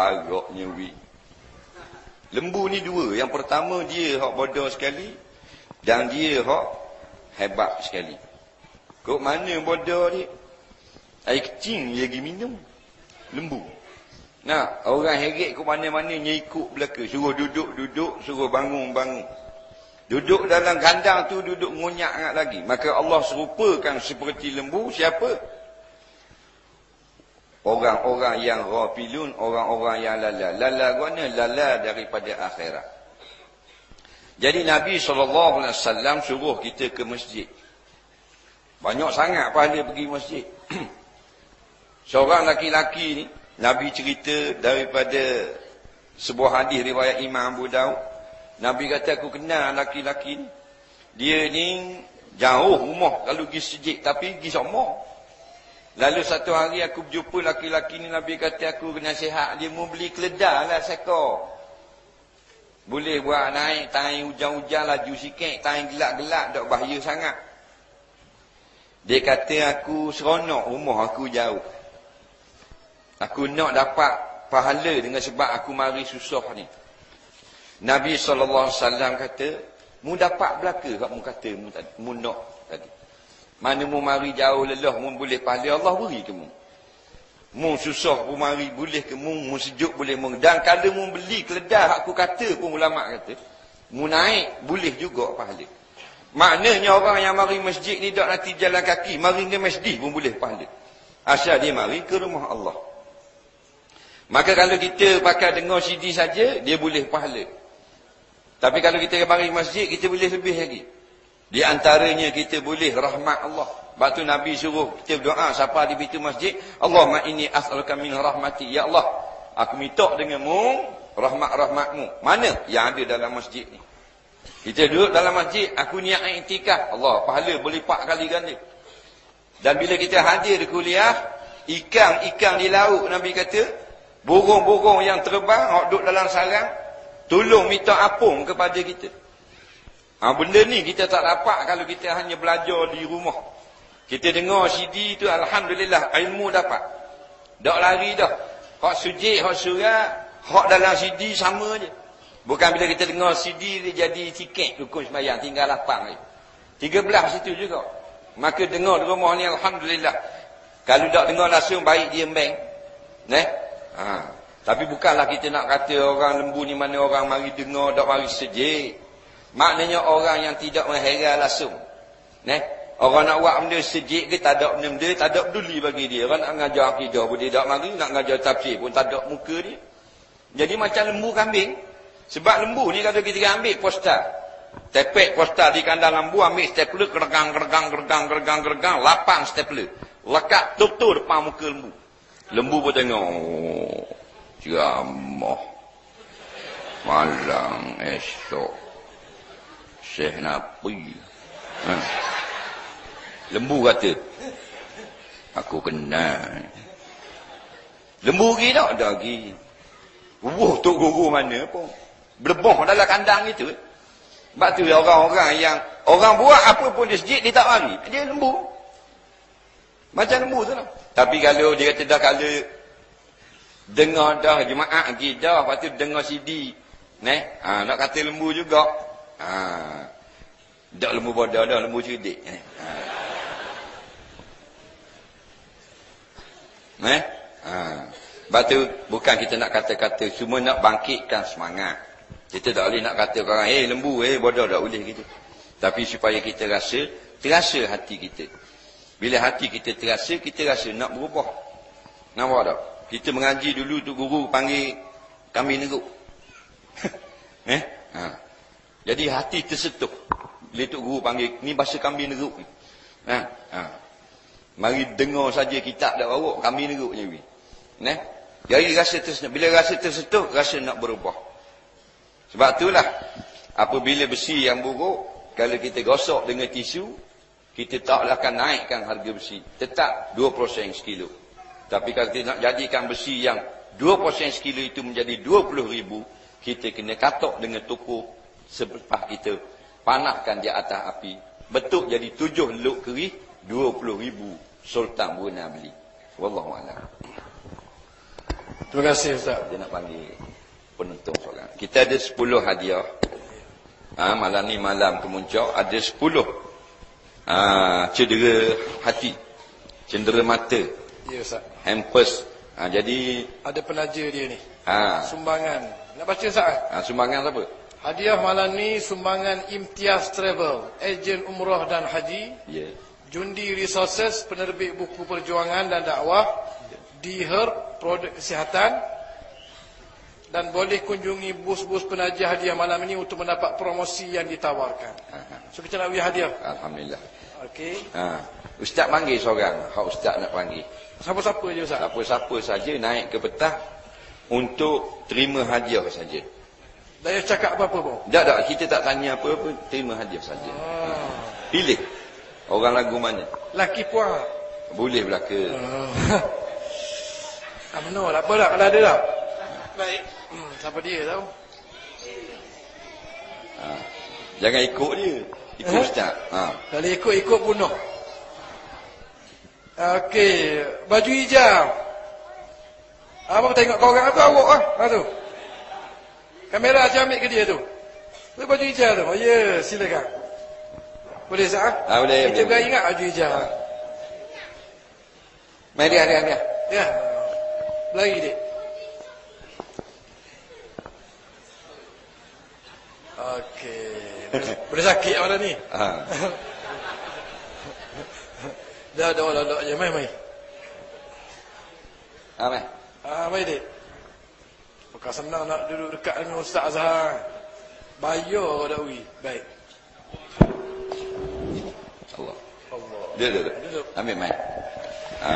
paroknya wi. Lembu ni dua. Yang pertama dia hak bodoh sekali. Dan dia hak hebat sekali. Kok mana bodoh ni? Air kecing dia pergi minum. Lembu. Nah, orang heret ke mana-mana ikut belaka. Suruh duduk-duduk, suruh bangun-bangun. Duduk dalam kandang tu duduk ngunyak lagi. Maka Allah serupakan seperti lembu. Siapa? Orang-orang yang rafilun, orang-orang yang lala. Lala guna lala daripada akhirat. Jadi Nabi SAW suruh kita ke masjid. Banyak sangat pahala pergi masjid. Seorang laki-laki ni, Nabi cerita daripada sebuah hadis riwayat Imam Abu Daud. Nabi kata aku kenal laki-laki ni. Dia ni jauh rumah kalau pergi sejik tapi pergi sama. Lalu satu hari aku berjumpa laki-laki ni Nabi kata aku kena sihat dia mau beli keledar lah sekor. Boleh buat naik tahi hujan-hujan laju sikit, tahi gelap-gelap tak bahaya sangat. Dia kata aku seronok rumah aku jauh. Aku nak dapat pahala dengan sebab aku mari susah ni. Nabi SAW kata, mu dapat belaka kat mu kata mu, tadi, mu nak. Mana mu mari jauh lelah, mu boleh pahala Allah beri ke mu. Susah mu mari boleh ke mu, sejuk boleh mu. Dan kalau mu beli keledar, aku kata pun ulama kata, mu naik boleh juga pahala. Maknanya orang yang mari masjid ni tak nanti jalan kaki, mari ke masjid pun boleh pahala. Asal dia mari ke rumah Allah. Maka kalau kita pakai dengar CD saja, dia boleh pahala. Tapi kalau kita mari masjid, kita boleh lebih lagi. Di antaranya kita boleh rahmat Allah. Sebab tu Nabi suruh kita berdoa siapa di pintu masjid, Allahumma inni as'aluka min rahmati. Ya Allah, aku minta denganmu rahmat-rahmatmu. Mana yang ada dalam masjid ni? Kita duduk dalam masjid, aku niat iktikaf. Allah, pahala pak kali ganda. Dan bila kita hadir di kuliah, ikan-ikan di laut Nabi kata, Burung-burung yang terbang, duduk dalam sarang, tolong minta apung kepada kita. Ha, benda ni kita tak dapat kalau kita hanya belajar di rumah. Kita dengar CD tu, Alhamdulillah, ilmu dapat. Tak lari dah. Hak sujik, hak surah, hak dalam CD sama je. Bukan bila kita dengar CD, dia jadi tiket rukun semayang, tinggal lapang je. Tiga belah situ juga. Maka dengar di rumah ni, Alhamdulillah. Kalau tak dengar langsung, baik dia bank. Nah, Ha. Tapi bukanlah kita nak kata orang lembu ni mana orang mari dengar, tak mari sejik. Maknanya orang yang tidak mengheran langsung. Ne? Orang nak buat benda sejik ke tak ada benda-benda, tak ada peduli bagi dia. Orang nak ngajar akidah pun dia tak mari, nak ngajar tafsir pun tak ada muka dia. Jadi macam lembu kambing. Sebab lembu ni kalau kita ambil poster. Tepek poster di kandang lembu, ambil stapler, gergang, gergang, gergang, gergang, gergang, lapang stapler. Lekat tutup depan muka lembu. Lembu pun tengok. Oh, jamah. Malang esok. Syekh Nabi. Ha. Lembu kata. Aku kenal. Lembu pergi tak? Tak pergi. Wuh, Tok Guru mana pun. Berboh dalam kandang itu. Sebab tu orang-orang yang... Orang buat apa pun dia sejik, dia tak lari. Dia lembu. Macam lembu tu lah. Tapi kalau dia kata dah kalau dengar dah jemaah pergi dah lepas tu dengar CD ne ha, nak kata lembu juga ha dak lembu bodoh dah lembu cerdik ha ne ha batu bukan kita nak kata-kata cuma nak bangkitkan semangat kita tak boleh nak kata orang eh hey, lembu eh hey, bodoh tak boleh gitu tapi supaya kita rasa terasa hati kita bila hati kita terasa, kita rasa nak berubah. Nampak tak? Kita mengaji dulu tu guru panggil kami neguk. eh? Ha. Jadi hati tersetuh. Bila tu guru panggil, ni bahasa kami neguk. Ha. Ha. Mari dengar saja kita dah bawa kami neguk je. Eh? Jadi rasa tersetuh. Bila rasa tersetuh, rasa nak berubah. Sebab itulah, apabila besi yang buruk, kalau kita gosok dengan tisu, kita taklah akan naikkan harga besi. Tetap 2% sekilo. Tapi kalau kita nak jadikan besi yang 2% sekilo itu menjadi 20 ribu, kita kena katok dengan toko selepas kita panahkan di atas api. Betul jadi 7 luk kerih, 20 ribu sultan Brunei beli. Wallahualam. Terima kasih Ustaz. Dia nak panggil penonton seorang. Kita ada 10 hadiah. Ha, malam ni malam kemuncak ada 10 ha, cedera hati. Cedera mata. Ya Ustaz. Hampers. Ha, jadi Ada penaja dia ni. ha, Sumbangan. Nak baca Ustaz? ha, sumbangan siapa? Hadiah malam ni sumbangan Imtiaz Travel, ejen umrah dan haji, Ya. Jundi Resources, penerbit buku perjuangan dan dakwah, D-Herb, produk kesihatan, dan boleh kunjungi bus-bus penajah hadiah malam ini untuk mendapat promosi yang ditawarkan. So kita nak beri hadiah. Alhamdulillah. Okey. Ha. Ustaz panggil seorang. Hak ustaz nak panggil. Siapa-siapa je Ustaz? Siapa-siapa saja naik ke petang untuk terima hadiah saja. Dah payah cakap apa-apa pun. Tak tak kita tak tanya apa-apa, terima hadiah saja. Ah. Pilih orang lagu mana. Laki puan. Boleh belaka. Ah. Ah, benar tak apa tak kalau ada tak? Baik. Hmm, siapa dia tahu? Ha. Jangan ikut dia. Ikut Eh? ustaz. Ha. Kalau ikut-ikut bunuh. Okey, baju hijau. Abang tengok kau orang apa awak ah? Ha tu. Kamera saya ambil ke dia tu. Tu baju hijau tu. Oh ya, yeah, silakan. Boleh sah? Ah, boleh, Kita boleh, ingat baju hijau. Mari dia, dia, dia. Ya. Lagi dik. Okey. Boleh, sakit mana ni? Ha. Dah dah dah dah je mai mai. Ha, mai. Ah mai dik. Bukan senang nak duduk dekat dengan Ustaz Azhar. Bayar dah ui. Baik. Allah. Allah. Dia, dia, dia. Duduk. Ambil mai. Ha.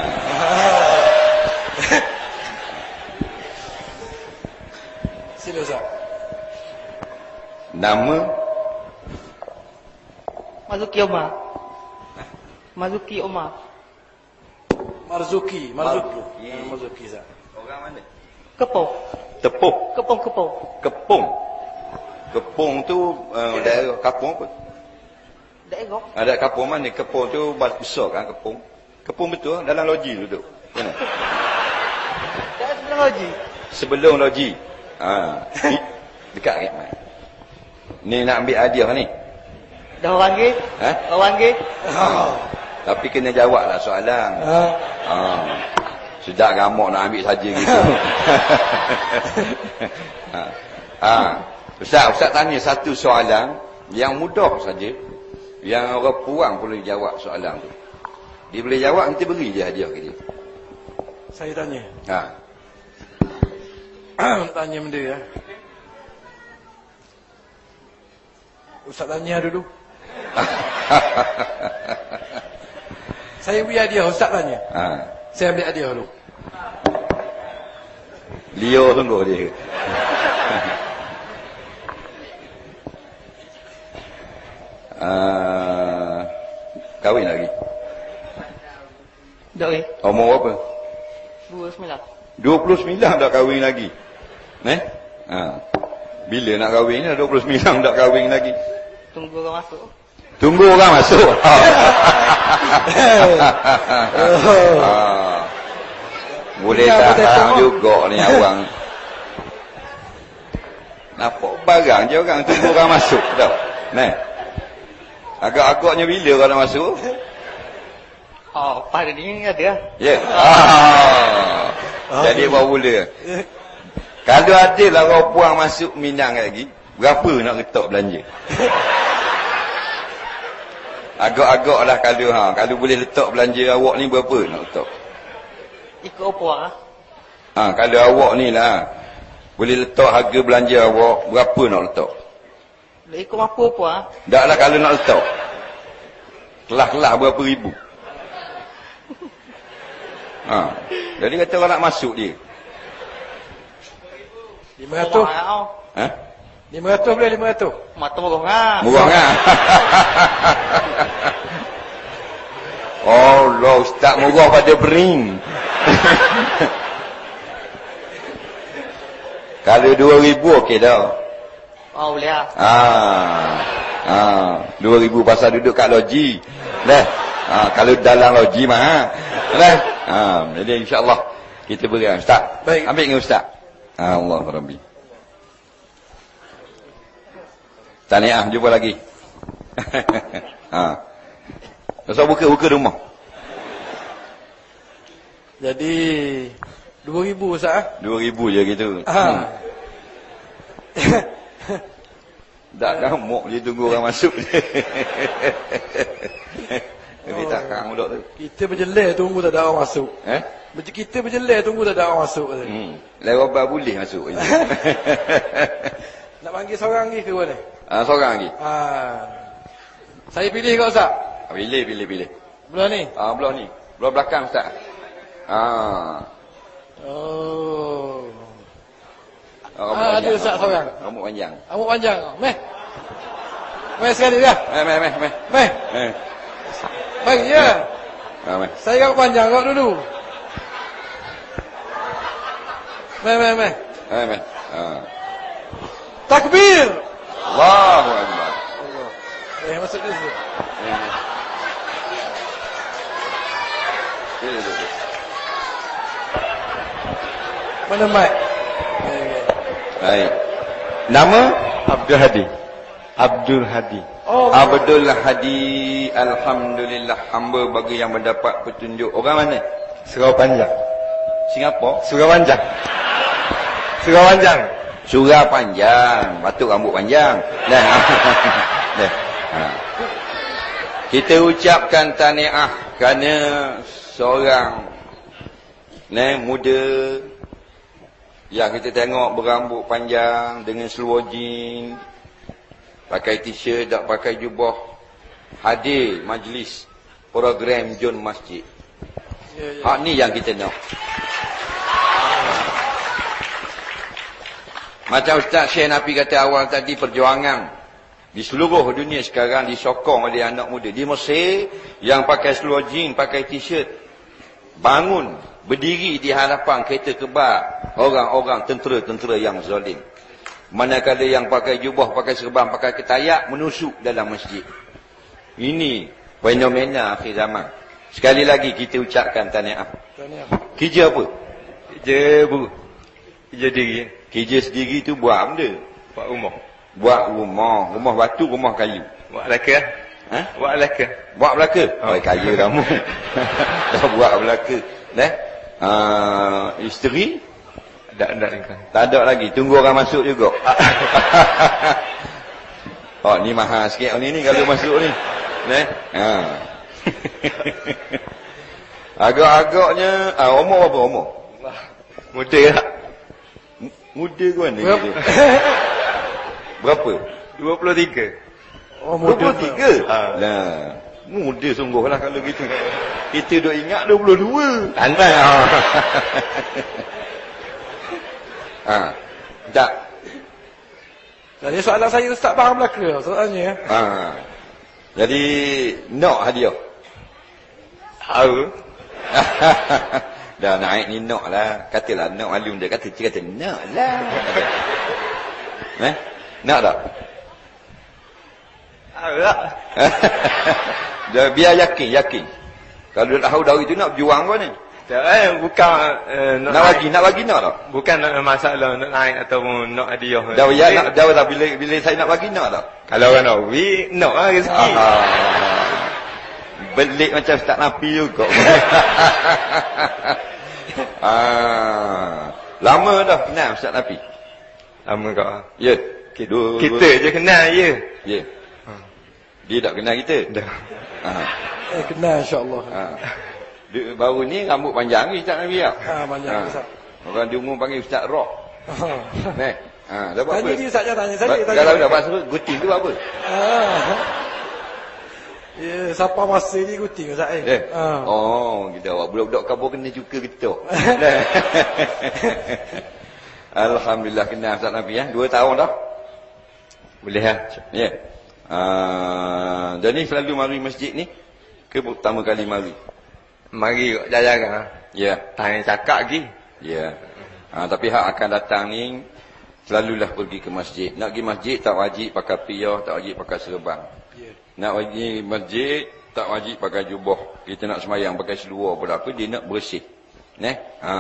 Sila Ustaz. Nama Mazuki Omar. Mazuki Omar. Marzuki, Marzuki. Marzuki. Ah, Marzuki Ustaz. orang mana? Kepong. Tepuk. Kepong kepong. Kepung. Kepung tu uh, daerah kapung apa? Daerah. Ada kapung mana? Kepung tu bas- besar kan kepung. Kepung betul dalam loji duduk. Mana? Sebelah haji. Sebelum loji. Ha. Dekat ni. Ni nak ambil hadiah ni. Dah orang ke? Ha? Orang ke? Tapi kena jawablah soalan. Ah. Ha. Sudah gamuk nak ambil saja gitu. ha. ha. Ustaz, Ustaz tanya satu soalan yang mudah saja. Yang orang puang boleh jawab soalan tu. Dia boleh jawab, kita beri je hadiah ke dia. Saya tanya. Ha. tanya benda ya. Ustaz tanya dulu. Saya beri hadiah Ustaz tanya. ha. Saya ambil hadiah dulu. Leo sungguh dia. uh, kahwin lagi. Dah ke? Umur berapa? Dua sembilan. 29 dah kahwin lagi. Eh? Ha. Bila nak kahwin ni 29 dah kahwin lagi. Tunggu orang masuk. Tunggu orang masuk. ha. Boleh Ingat betul tahan juga ni orang. Nampak barang je orang tunggu orang masuk. Nah. Agak-agaknya bila orang nak masuk? Oh, pada ni ada. Ya. Yeah. Ah. Jadi baru mula. Kalau ada lah orang puang masuk Minang lagi, berapa nak letak belanja? Agak-agak lah kalau ha, kalau boleh letak belanja awak ni berapa nak letak? Ikut apa lah. Ha, kalau awak ni lah boleh letak harga belanja awak berapa nak letak? Dah ikut mampu apa lah. Tak lah kalau nak letak. Kelah-kelah berapa ribu? Ha. Jadi kata orang nak masuk dia. 500. Murah Ha? 500 boleh 500. Mata murah lah. Murah kan? oh, Allah, ustaz murah pada bering. Kalau dua ribu okey dah. Oh, boleh lah. Ah. Ah, dua ribu pasal duduk kat loji. Dah. Ah, kalau dalam loji mah. ha. Dah. Ah, jadi insya-Allah Kita beri Ustaz. Baik. Ambil dengan Ustaz. Allah Rabbi. Tahniah, jumpa lagi. ha. Ustaz buka, buka rumah. Jadi 2000 Ustaz ah. Dua ribu je gitu. Ha. Tak kamuk dia tunggu orang masuk je. Tapi tak kang budak tu. Kita berjelai tunggu tak ada orang masuk. Eh? Macam kita berjelai tunggu tak ada orang masuk. Hmm. Lewat boleh masuk. Nak panggil seorang lagi ke mana? ah, seorang lagi. Ha. Saya pilih kau Ustaz. Ah, Pilih, pilih, pilih. Belah ni. Ah, belah ni. Belah belakang Ustaz. Ah. Oh. Oh, Ah, ada Ustaz seorang. Rambut panjang. Rambut panjang. Meh. Meh sekali dah. Meh, meh, meh, meh. Meh. Eh. Baik ya. Ah, meh. Saya rambut panjang kau dulu. Meh, meh, meh. Eh, meh. Ah. Takbir. Allahu Akbar. Eh, masuk dulu. Eh, meh. Pilih dulu. Mana mic? Baik. Nama? Abdul Hadi. Abdul Hadi. Oh, Abdul Hadi Alhamdulillah hamba bagi yang mendapat petunjuk Orang mana? Surau Panjang. Singapura Surau Panjang. Surau Panjang. Surah panjang Batuk rambut panjang Dah Dah ha. Kita ucapkan tahniah Kerana Seorang ne, Muda Yang kita tengok berambut panjang Dengan seluar jean Pakai t-shirt Tak pakai jubah Hadir majlis Program John Masjid Ya, ya. Hak ni yang kita nak Macam Ustaz Syekh Nabi kata awal tadi perjuangan di seluruh dunia sekarang disokong oleh anak muda. Di Mesir yang pakai seluar jean, pakai t-shirt bangun berdiri di hadapan kereta kebal orang-orang tentera-tentera yang zalim. Manakala yang pakai jubah, pakai serban, pakai ketayak menusuk dalam masjid. Ini fenomena akhir zaman. Sekali lagi kita ucapkan tahniah. Tahniah. Kerja apa? Kerja bu. Kerja diri. Kerja sendiri tu buat benda. Buat rumah. Buat rumah. Rumah batu, rumah kayu. Buat laka. Ha? Buat laka. Buat belaka? Oh. Oh, kaya kamu. Dah buat belaka. Dah? Uh, isteri? Tak ada lagi. Tak ada lagi. Tunggu orang masuk juga. oh, ni mahal sikit ni ni kalau masuk ni. Dah? Ha. Agak-agaknya, ah, umur berapa umur? Muda tak? M- Muda ke mana? Berapa? Berapa? 23. Oh, muda. 23? Ha. Lah. Muda sungguh lah kalau gitu. Kita duk ingat 22. Pandai ah. Ha. Tak. Jadi soalan saya Ustaz faham belaka soalannya. Ha. Jadi nak hadiah. Tahu. Dah naik ni nak lah. Katalah nak malum dia kata dia kata nak lah. eh? Nak tak? Tak? Dah biar yakin, yakin. Kalau dah tahu dari tu nak berjuang kau ni. Tak eh, bukan eh, nak, Nak naik. bagi, nak bagi nak tak? Bukan nak masalah nak naik ataupun nak hadiah. Dah ya nak dah dah bila bila saya nak bagi nak tak? Kalau orang nak beri, nak lah rezeki. Ah. Belik macam Ustaz Nafi juga. ah. Lama dah kenal Ustaz Nafi. Lama kau. Ya. Okay, dua, Kita je kenal je. Ya. Dia tak kenal kita. Dah. Ah. Eh, kenal insyaAllah. Ah. Dia, baru ni rambut panjang ni Ustaz Nafi tak? Ah, panjang. Ustaz. Orang di umur panggil Ustaz Rock. Neh. Ah, dapat Tanya apa? dia Ustaz jangan tanya saya. Ba- tanya Kalau dapat sebut guting tu apa? Ah. Ya, siapa masa ni guting Ustaz eh. Eh. Ah. Oh, kita awak budak-budak kabur kena juga kita. Alhamdulillah kenal Ustaz Nabi ya. Dua tahun dah. Boleh lah. Ya. Ah, dan ni selalu mari masjid ni ke pertama kali mari? Mari kau jaga Ya. Tanya cakap lagi. Ya. Ah, tapi hak akan datang ni selalulah pergi ke masjid. Nak pergi masjid tak wajib pakai piyah, tak wajib pakai serban. Ya. Nak pergi masjid tak wajib pakai jubah. Kita nak semayang pakai seluar pun apa dia nak bersih. Neh. Ha.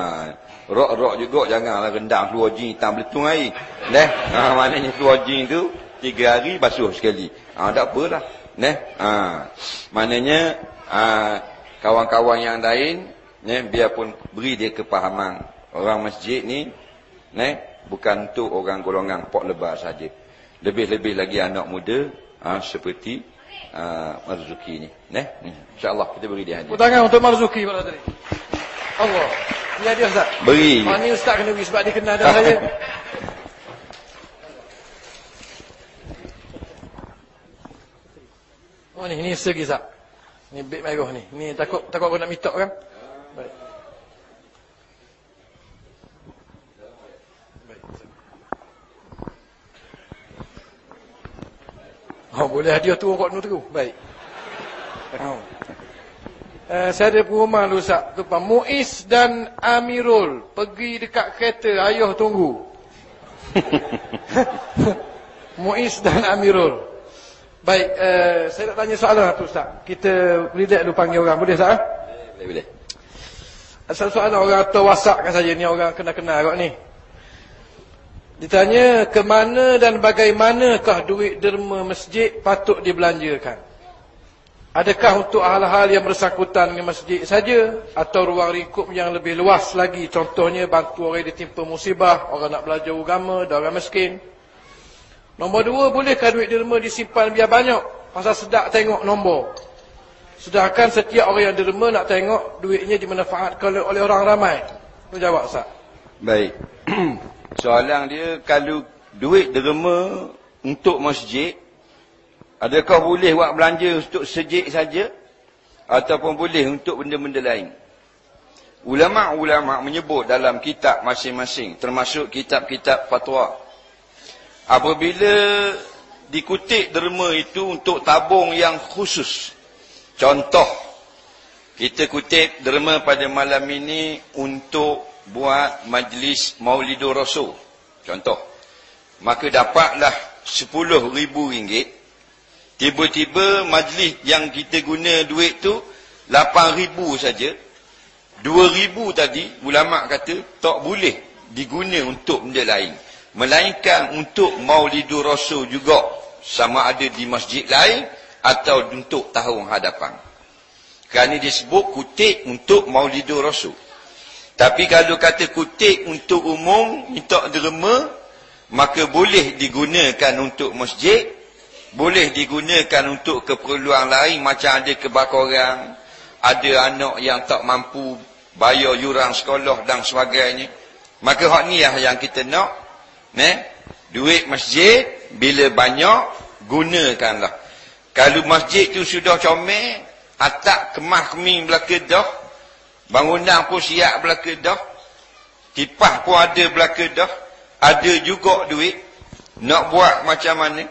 Rok-rok juga janganlah rendang keluar jin hitam beletung air. Neh. Ha maknanya keluar jin tu tiga hari basuh sekali. Ha tak apalah. Neh. Ha. Maknanya ha, kawan-kawan yang lain neh biarpun beri dia kepahaman orang masjid ni neh bukan untuk orang golongan pok lebar saja. Lebih-lebih lagi anak muda ha, seperti uh, Marzuki ni. Neh. Insya-Allah kita beri dia hadiah. Tangan untuk Marzuki pada tadi. Allah. Ni hadiah Ustaz. Beri. Ah, ni Ustaz kena beri sebab dia kenal dengan saya. Oh ni, ni segi Ustaz. Ni beg merah ni. Ni takut takut aku nak mitok kan? Baik. Baik. Oh, boleh hadiah tu kau tu. Baik. Oh. Uh, saya ada perumahan dulu Ustaz. Tumpah. Muiz dan Amirul pergi dekat kereta ayah tunggu. Muiz dan Amirul. Baik, uh, saya nak tanya soalan tu Ustaz. Kita relax dulu panggil orang. Boleh Ustaz? eh? Boleh boleh. Asal soalan orang atau whatsapp kan saja ni orang kena-kena agak ni. Ditanya ke mana dan bagaimanakah duit derma masjid patut dibelanjakan? Adakah untuk hal-hal yang bersangkutan dengan masjid saja atau ruang lingkup yang lebih luas lagi contohnya bantu orang yang ditimpa musibah, orang nak belajar agama orang miskin. Nombor dua, bolehkah duit derma disimpan biar banyak? Pasal sedap tengok nombor. Sedangkan setiap orang yang derma nak tengok duitnya dimanfaatkan oleh, orang ramai. Tu jawab Ustaz. Baik. Soalan dia kalau duit derma untuk masjid adakah boleh buat belanja untuk sejik saja ataupun boleh untuk benda-benda lain? Ulama-ulama menyebut dalam kitab masing-masing termasuk kitab-kitab fatwa apabila dikutip derma itu untuk tabung yang khusus contoh kita kutip derma pada malam ini untuk buat majlis Maulidur Rasul. Contoh. Maka dapatlah RM10,000. Tiba-tiba majlis yang kita guna duit tu RM8,000 saja. RM2,000 tadi ulama kata tak boleh diguna untuk benda lain. Melainkan untuk Maulidur Rasul juga sama ada di masjid lain atau untuk tahun hadapan. Kerana disebut kutip untuk Maulidur Rasul. Tapi kalau kata kutip untuk umum, minta derma, maka boleh digunakan untuk masjid, boleh digunakan untuk keperluan lain macam ada kebakaran, ada anak yang tak mampu bayar yuran sekolah dan sebagainya. Maka hak ni yang kita nak. Ne? Duit masjid, bila banyak, gunakanlah. Kalau masjid tu sudah comel, atap kemah keming belaka dah, Bangunan pun siap belaka dah. Kipas pun ada belaka dah. Ada juga duit. Nak buat macam mana.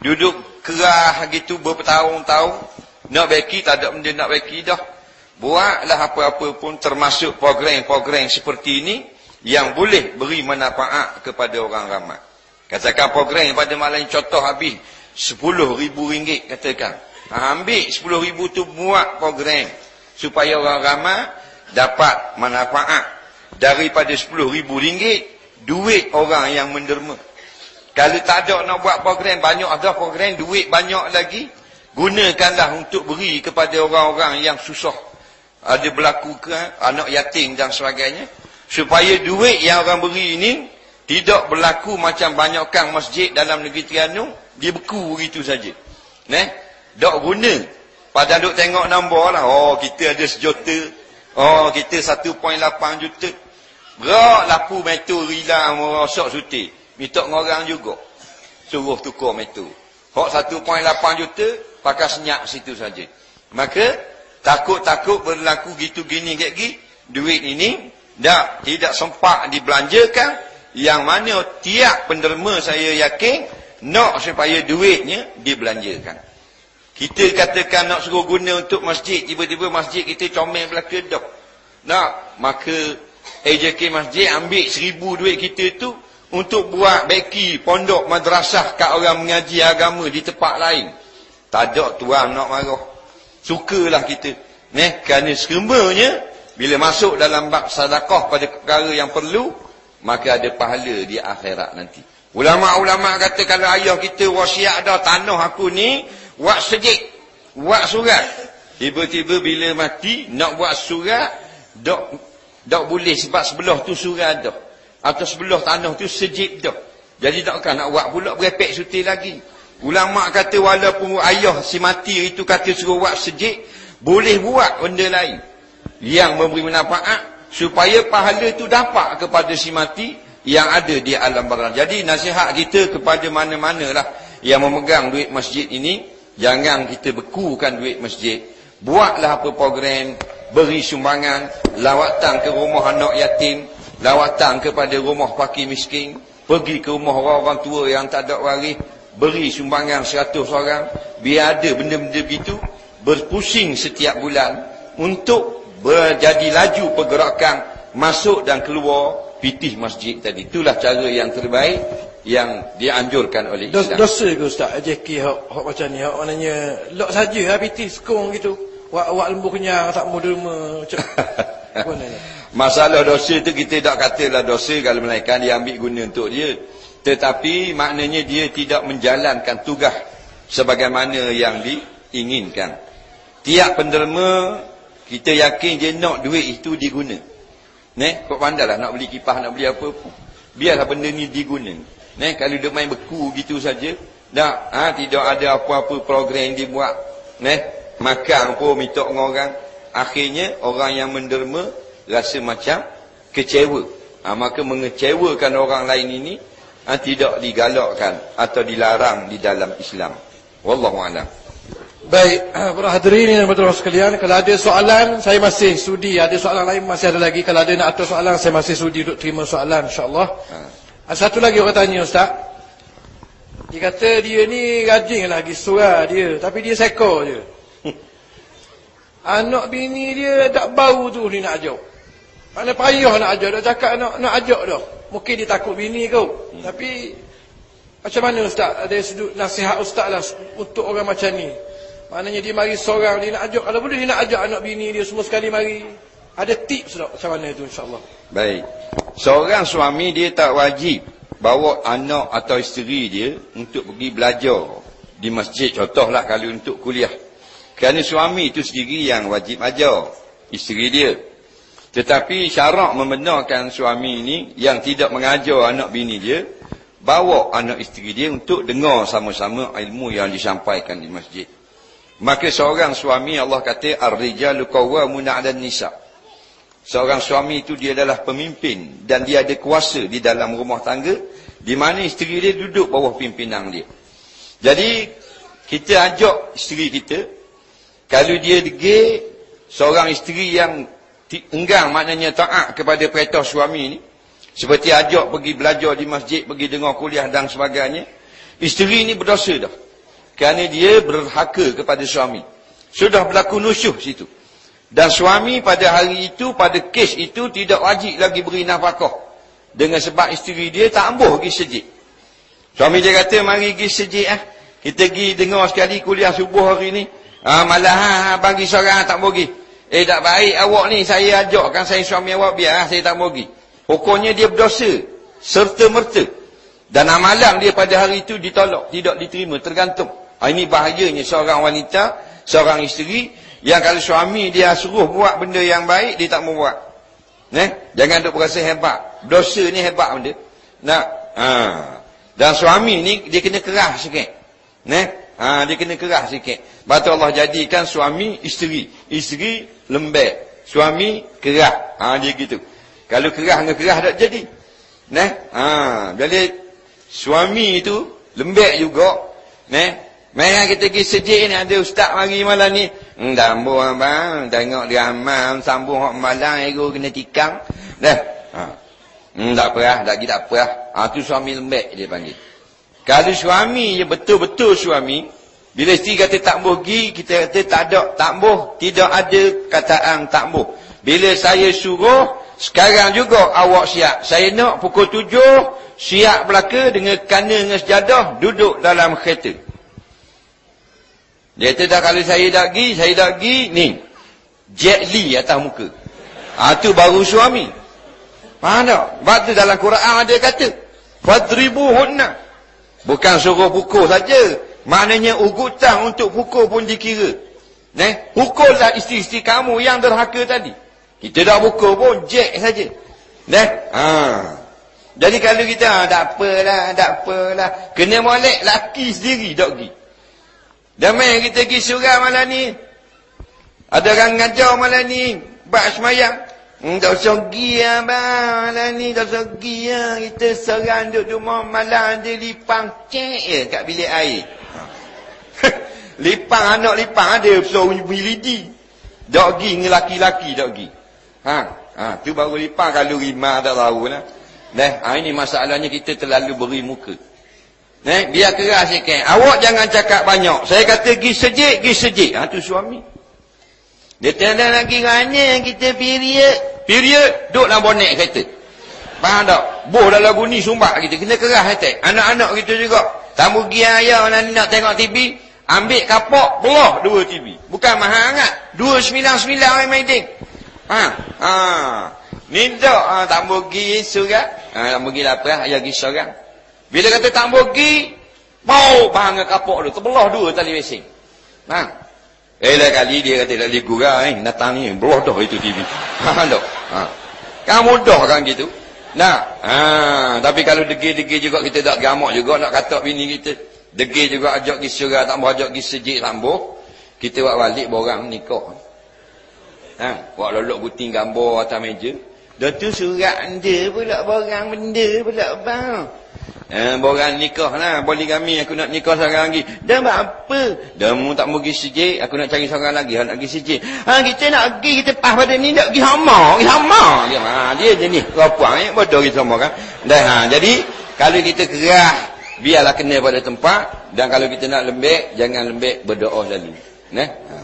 Duduk kerah gitu bertahun-tahun. Nak beki tak ada benda nak beki dah. Buatlah apa-apa pun termasuk program-program seperti ini. Yang boleh beri manfaat kepada orang ramai. Katakan program pada malam contoh habis. RM10,000 katakan. Ha, ambil RM10,000 tu buat program. Supaya orang ramai dapat manfaat daripada RM10,000 duit orang yang menderma. Kalau tak ada nak buat program, banyak ada program, duit banyak lagi, gunakanlah untuk beri kepada orang-orang yang susah. Ada berlaku ke anak yatim dan sebagainya. Supaya duit yang orang beri ini tidak berlaku macam banyakkan masjid dalam negeri Terengganu, dia beku begitu saja. Neh, dok guna. Padahal duk tengok nombor lah. Oh, kita ada sejuta, Oh, kita 1.8 juta. Berak lapu metu rila merosok suti. Minta orang juga. Suruh tukar metu. Hak 1.8 juta, pakai senyap situ saja. Maka, takut-takut berlaku gitu gini gini. Duit ini, tak, tidak sempat dibelanjakan. Yang mana tiap penderma saya yakin, nak supaya duitnya dibelanjakan. Kita katakan nak suruh guna untuk masjid, tiba-tiba masjid kita comel belaka dah. Nak, maka AJK masjid ambil seribu duit kita tu untuk buat beki pondok madrasah kat orang mengaji agama di tempat lain. Tak ada tuan nak marah. Sukalah kita. Neh, kerana sekembanya bila masuk dalam bab sedekah pada perkara yang perlu maka ada pahala di akhirat nanti. Ulama-ulama kata kalau ayah kita wasiat dah tanah aku ni buat sejik buat surat. Tiba-tiba bila mati nak buat surat dok dok boleh sebab sebelah tu surat dah. Atau sebelah tanah tu sejik dah. Jadi takkan nak buat pula berepek suti lagi. Ulama kata walaupun ayah si mati itu kata suruh buat sejik boleh buat benda lain yang memberi manfaat supaya pahala itu dapat kepada si mati yang ada di alam barang. Jadi nasihat kita kepada mana-mana lah yang memegang duit masjid ini, jangan kita bekukan duit masjid. Buatlah apa program, beri sumbangan, lawatan ke rumah anak yatim, lawatan kepada rumah fakir miskin, pergi ke rumah orang-orang tua yang tak ada waris, beri sumbangan seratus orang, biar ada benda-benda begitu, berpusing setiap bulan untuk berjadi laju pergerakan masuk dan keluar pitih masjid tadi. Itulah cara yang terbaik yang dianjurkan oleh Islam. Dosa ke Ustaz? Jeki hak, hak macam ni. Hak maknanya, lok saja lah pitih sekong gitu. Wak, wak lembu kenyang, tak mau derma. Macam Masalah dosa tu kita tak katalah dosa kalau melainkan dia ambil guna untuk dia. Tetapi maknanya dia tidak menjalankan tugas sebagaimana yang diinginkan. Tiap penderma kita yakin dia nak duit itu diguna. Neh, kau pandailah nak beli kipas, nak beli apa pun. Biarlah benda ni diguna. Neh, kalau dia main beku gitu saja, dah ha, tidak ada apa-apa program yang dibuat. Neh, makan pun minta dengan orang. Akhirnya orang yang menderma rasa macam kecewa. Ha, maka mengecewakan orang lain ini ha, tidak digalakkan atau dilarang di dalam Islam. Wallahu a'lam. Baik, para hadirin yang berterima sekalian, kalau ada soalan saya masih sudi, ada soalan lain masih ada lagi. Kalau ada nak atur soalan saya masih sudi untuk terima soalan insya-Allah. Ha. Satu lagi orang tanya ustaz. Dia kata dia ni rajin lagi surah dia, tapi dia seko je. Anak bini dia tak bau tu ni nak ajak. Mana payah nak ajak, dah cakap nak nak ajak dah. Mungkin dia takut bini kau. Hmm. Tapi macam mana ustaz? Ada sudut nasihat ustaz lah untuk orang macam ni. Maknanya dia mari seorang dia nak ajak. Kalau boleh dia nak ajak anak bini dia semua sekali mari. Ada tips tak macam mana itu insyaAllah. Baik. Seorang suami dia tak wajib bawa anak atau isteri dia untuk pergi belajar di masjid. Contohlah kalau untuk kuliah. Kerana suami itu sendiri yang wajib ajar isteri dia. Tetapi syarak membenarkan suami ini yang tidak mengajar anak bini dia. Bawa anak isteri dia untuk dengar sama-sama ilmu yang disampaikan di masjid. Maka seorang suami Allah kata ar-rijalu qawwamuna 'alan nisa. Seorang suami itu dia adalah pemimpin dan dia ada kuasa di dalam rumah tangga di mana isteri dia duduk bawah pimpinan dia. Jadi kita ajak isteri kita kalau dia degil seorang isteri yang enggan maknanya taat kepada perintah suami ni seperti ajak pergi belajar di masjid, pergi dengar kuliah dan sebagainya, isteri ni berdosa dah kerana dia berhaka kepada suami. Sudah berlaku nusyuh situ. Dan suami pada hari itu, pada kes itu, tidak wajib lagi beri nafkah. Dengan sebab isteri dia tak ambuh pergi sejik. Suami dia kata, mari pergi sejik. Ah. Kita pergi dengar sekali kuliah subuh hari ni. Ah, malah ha, ha, bagi seorang tak pergi. Eh tak baik awak ni, saya ajakkan saya suami awak biar ah, saya tak pergi. Pokoknya dia berdosa. Serta merta. Dan amalan dia pada hari itu ditolak. Tidak diterima. Tergantung. Ha, ini bahayanya seorang wanita, seorang isteri yang kalau suami dia suruh buat benda yang baik, dia tak mau buat. Ne? Jangan duk berasa hebat. Dosa ni hebat benda. Nak ha. Dan suami ni dia kena keras sikit. Ne? Ha, dia kena keras sikit. Batu Allah jadikan suami isteri. Isteri lembek. Suami keras. Ha, dia gitu. Kalau keras dengan keras tak jadi. Ne? Ha, jadi suami itu lembek juga. Ne? Mereka kita pergi sejik ni ada ustaz mari malam ni. Hmm, dambu abang, tengok dia amal, sambung hak malam ego kena tikang. Dah. Ha. Hmm, tak apa tak kita apa Ha, tu suami lembek dia panggil. Kalau suami je betul-betul suami, bila isteri kata tak boleh pergi, kita kata tak ada, tak boleh, tidak ada kataan tak boleh. Bila saya suruh, sekarang juga awak siap. Saya nak pukul tujuh, siap belaka dengan kana dengan sejadah, duduk dalam kereta. Dia kata dah kalau saya dah pergi, saya dah pergi, ni. Jet Li atas muka. Ha, tu baru suami. Tak? Sebab tu dalam Quran ada kata. Fadribuhunna. Bukan suruh pukul saja. Maknanya ugutan untuk pukul pun dikira. Ne? Pukullah isteri-isteri kamu yang derhaka tadi. Kita dah pukul pun, jack saja. Ne? Ha. Jadi kalau kita, ha, tak apalah, tak apalah. Kena molek laki sendiri, tak pergi. Dan main kita pergi surah malam ni. Ada orang ngajar malam ni. Bak semayang. Hmm, tak usah pergi abang. Malam ni tak usah pergi ya. Kita serang duduk rumah malam dia lipang cek je kat bilik air. lipang anak lipang ada. So bunyi lidi. Tak pergi dengan laki-laki tak pergi. Ha, ha, tu baru lipang kalau rimah tak tahu lah. Nah, ha, ini masalahnya kita terlalu beri muka. Nah, biar keras sikit. Awak jangan cakap banyak. Saya kata pergi sejik, pergi sejik. Ha, tu suami. Dia tiada lagi ranya kita period. Period, duduk dalam bonek kereta. Faham tak? Boh dalam lagu ni sumbak kita. Kena keras hati. Anak-anak kita juga. Tamu pergi ayah nanti nak tengok TV. Ambil kapok, belah dua TV. Bukan mahal sangat. Dua sembilan sembilan orang main ding. Ha? Ha? Ni tak. Ha, tak pergi surat. Ha, tak pergi lapar. Ayah pergi seorang. Bila kata tak pergi. Bau bahang kapok tu. Terbelah dua tali mesin. Ha? Eh lah kali dia kata lagi gurau eh. Datang ni belodoh itu TV. Ha tak? Ha. Kan mudah kan gitu. Nah, ha, tapi kalau degil-degil juga kita tak gamak juga nak kata bini kita. Degil juga ajak pergi surah tak mau ajak pergi sejik sambuh. Kita buat balik borang nikah. Ha, buat lolok guting gambar atas meja. Dan tu surat dia pula borang benda pula bang. Eh, borang nikah lah. Boleh kami aku nak nikah seorang lagi. Dah buat apa? Dah mu tak pergi sejik. Aku nak cari seorang lagi. Nak pergi sejik. Ha, kita nak pergi. Kita pas pada ni. Nak pergi hama. Pergi hama. Dia, ha, dia je ni. Rapuang eh. Bodoh kita semua kan. Dah, ha, jadi, kalau kita kerah. Biarlah kena pada tempat. Dan kalau kita nak lembek. Jangan lembek. Berdoa lalu. Nah. Ha.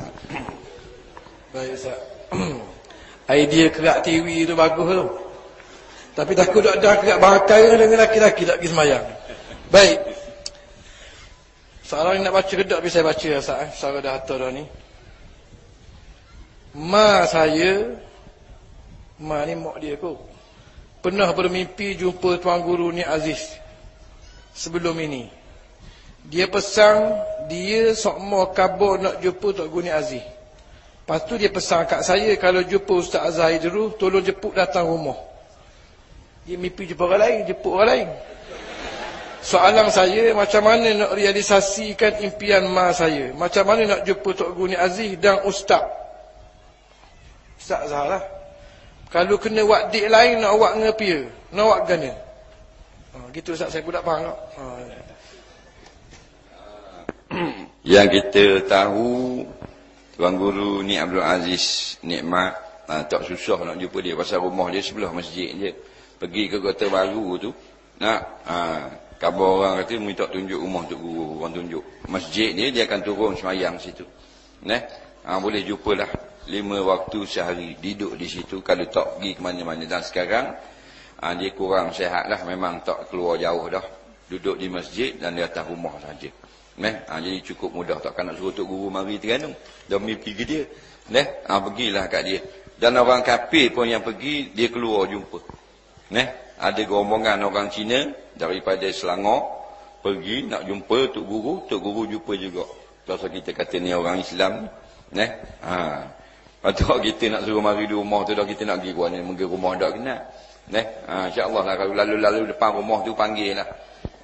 Baik, Ustaz. Idea kerak TV tu bagus tu. Tapi takut tak ada kerak bakar dengan laki-laki tak pergi semayang. Baik. Soalan nak baca ke tak? Tapi saya baca ya. Eh? Suara dah atur dah ni. Ma saya. Ma ni mak dia kot. Pernah bermimpi jumpa Tuan Guru ni Aziz. Sebelum ini. Dia pesan dia sokmo kabur nak jumpa Tuan Guru ni Aziz. Lepas tu dia pesan kat saya kalau jumpa Ustaz Azhar dulu tolong jemput datang rumah. Dia mimpi jumpa orang lain, jemput orang lain. Soalan saya, macam mana nak realisasikan impian ma saya? Macam mana nak jumpa Tok Guni Aziz dan Ustaz? Ustaz Zahra. Kalau kena buat dik lain, nak buat ngepia. Nak buat gana. Ha, gitu Ustaz, saya pun tak faham. Ha. Yang kita tahu, Tuan Guru ni Abdul Aziz Nikmat, ha, tak susah nak jumpa dia. Pasal rumah dia sebelah masjid je pergi ke kota baru tu nak ha, khabar orang kata minta tunjuk rumah tu guru orang tunjuk masjid ni dia akan turun semayang situ. Nah ha, boleh jumpalah lima waktu sehari duduk di situ. Kalau tak pergi ke mana-mana. Dan sekarang ha, dia kurang sehat lah. Memang tak keluar jauh dah. Duduk di masjid dan di atas rumah saja. Nah, ha, jadi cukup mudah. Takkan nak suruh tok guru mari Terengganu. Mimpi ke dia. Nah, ha, pergilah kat dia. Dan orang kafir pun yang pergi dia keluar jumpa. Neh, ada rombongan orang Cina daripada Selangor pergi nak jumpa tok guru, tok guru jumpa juga. Pasal kita kata ni orang Islam neh. Ha. Patut kita nak suruh mari di rumah tu dah kita nak pergi kuat ni mungkin rumah dak kena. Neh, ha, insya-Allah lah kalau lalu-lalu depan rumah tu panggil lah.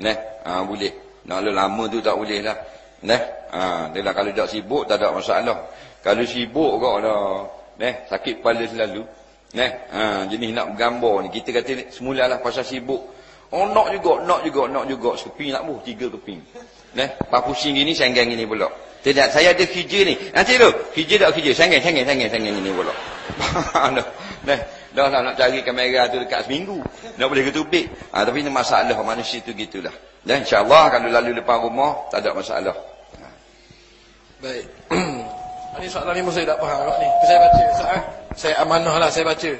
Neh, ha, boleh. Nak lalu lama tu tak boleh lah. Neh, ha, dia kalau tak sibuk tak ada masalah. Kalau sibuk kau dah neh sakit kepala selalu. Nah, ha, jenis nak bergambar ni. Kita kata semulalah pasal sibuk. Oh, nak juga, nak juga, nak juga. Sekeping nak buh, tiga keping. Nah, pak pusing gini, senggang gini pula. Tidak, saya ada kerja ni. Nanti tu, kerja tak kerja. Senggang, senggang, senggang, senggang gini pula. nah, dah lah nak cari kamera tu dekat seminggu. Nak boleh ketupik. Ha, tapi ni masalah manusia tu gitulah. Dan insyaAllah kalau lalu depan rumah, tak ada masalah. Baik. Ini soalan ni pun saya tak faham ni. Saya baca. Saya, saya amanah lah saya baca.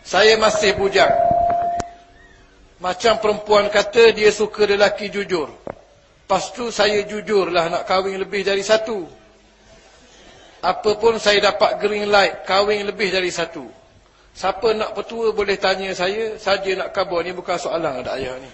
Saya masih bujang. Macam perempuan kata dia suka lelaki jujur. Lepas tu saya jujurlah nak kahwin lebih dari satu. Apapun saya dapat green light kahwin lebih dari satu. Siapa nak petua boleh tanya saya. Saja nak khabar ni bukan soalan ada ayah ni.